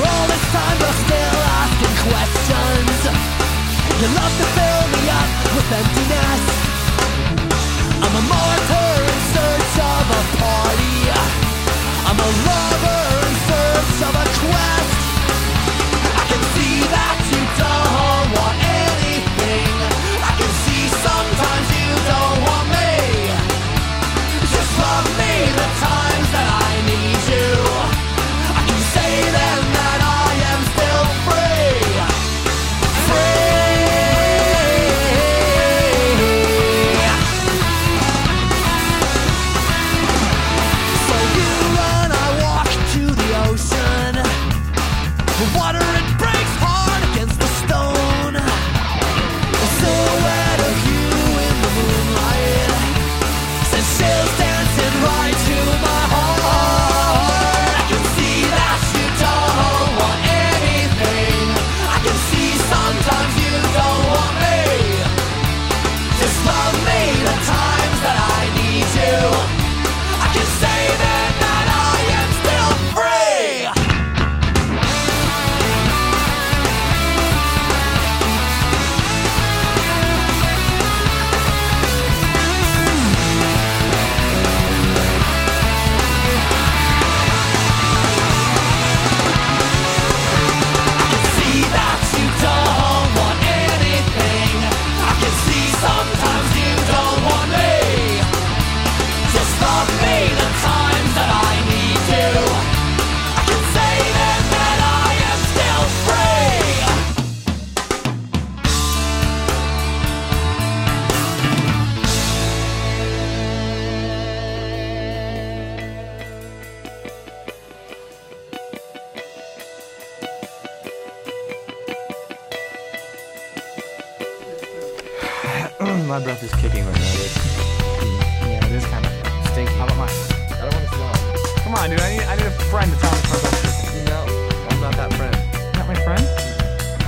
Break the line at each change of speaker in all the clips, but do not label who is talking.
time you're still asking questions. You love to fill me up with emptiness. I'm a martyr in search of a party. I'm a lover in search of a quest. My
breath is kicking right now, dude.
Yeah, it is kind of
Stinky.
How about mine?
I don't want to smell.
Come on, dude. I need, I need a friend to tell me how about this.
No, I'm not that friend.
Not my friend?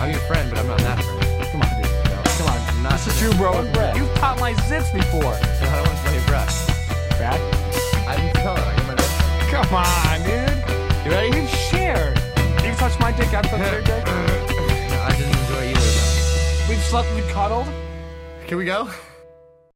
I'm your friend, but I'm not that friend.
Come on, dude.
No,
Come on.
I'm not.
This is true, bro.
Breath.
You've caught my zits before.
So i don't want to smell your breath.
Brad?
I didn't smell it. I got my nose.
Come on, dude.
You ready?
We've shared. You've touched my dick. I've touched your dick.
I didn't enjoy either of them.
We've slept. We've cuddled.
Can we go?